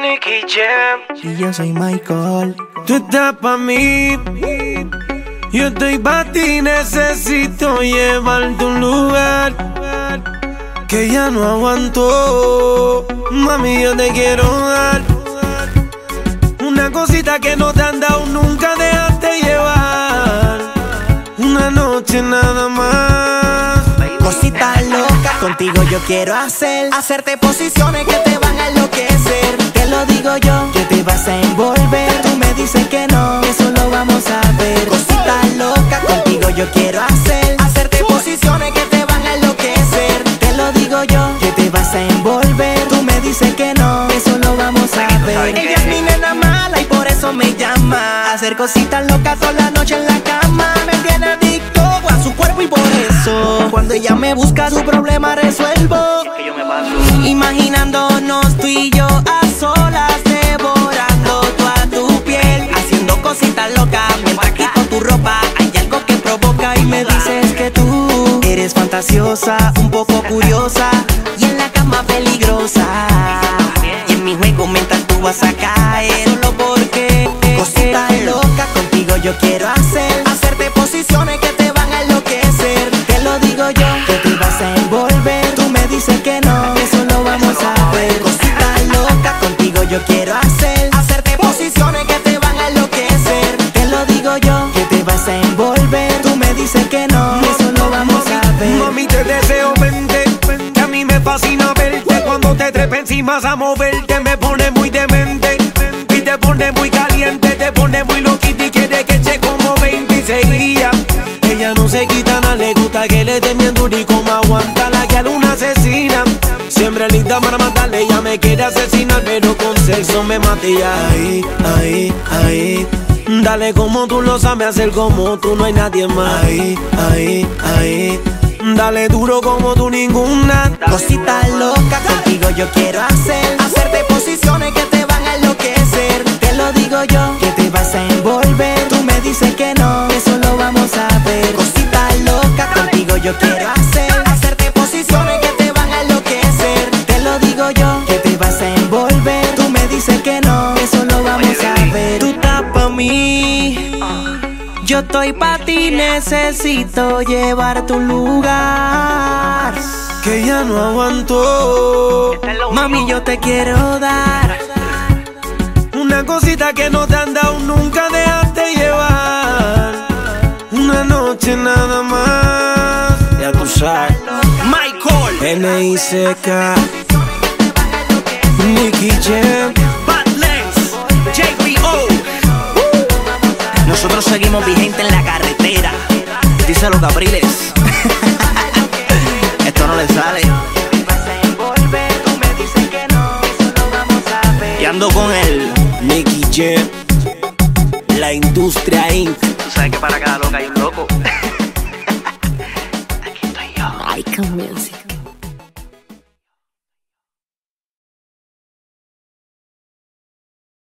Nicky Jam. Y yo soy Michael. Tú estás pa' mí. Yo estoy pa' ti, necesito llevarte un lugar que ya no aguanto. Mami, yo te quiero dar una cosita que no te han dado nunca, déjate llevar. Una noche nada contigo yo quiero hacer. Hacerte posiciones que te van a enloquecer. Te lo digo yo, que te vas a envolver. Tú me dices que no, eso lo vamos a ver. Cosita loca, contigo yo quiero hacer. Hacerte posiciones que te van a enloquecer. Te lo digo yo, que te vas a envolver. Tú me dices que no, eso lo vamos a ver. Ella es mi nena mala y por eso me llama. Hacer cositas locas toda la noche en la cama. Me tiene su cuerpo y por eso cuando ella me busca su problema resuelvo. Que yo me paso. Imaginándonos tú y yo a solas devorando toda tu piel, haciendo cositas locas mientras quito tu ropa. Hay algo que provoca y me dices que tú eres fantasiosa, un poco curiosa y en la cama peligrosa. Y en mi juego mental tú vas a caer solo porque cositas locas contigo yo quiero hacer, te trepe encima a moverte, me pone muy demente. Y te pone muy caliente, te pone muy loquita y quiere que eche como 26 días. Ella no se quita nada, le gusta que le den bien y como aguanta la que una asesina. Siempre linda para matarle, ella me quiere asesinar, pero con sexo me mata y ahí, ahí, ahí. Dale como tú lo sabes hacer como tú, no hay nadie más. Ahí, ahí, ahí. Dale duro como tú ninguna. Cositas locas contigo yo quiero hacer. Hacerte posiciones que te van a enloquecer. Te lo digo yo, que te vas a envolver. Tú me dices que no, eso lo vamos a ver. Cositas locas contigo yo quiero hacer estoy pa' ti, necesito llevarte a un lugar Que ya no aguanto. Mami, yo te quiero dar Una cosita que no te han dado nunca, déjate llevar. Una noche nada más. Ya tú sabes. Michael N.I.C.K. Nicky Jam. Nosotros seguimos vigente en la carretera. Dice los Gabriles. Esto no le sale. Y ando con el Nicky Jet, la industria Inc. Tú sabes que para cada loca hay un loco. Aquí estoy yo. Icon Music.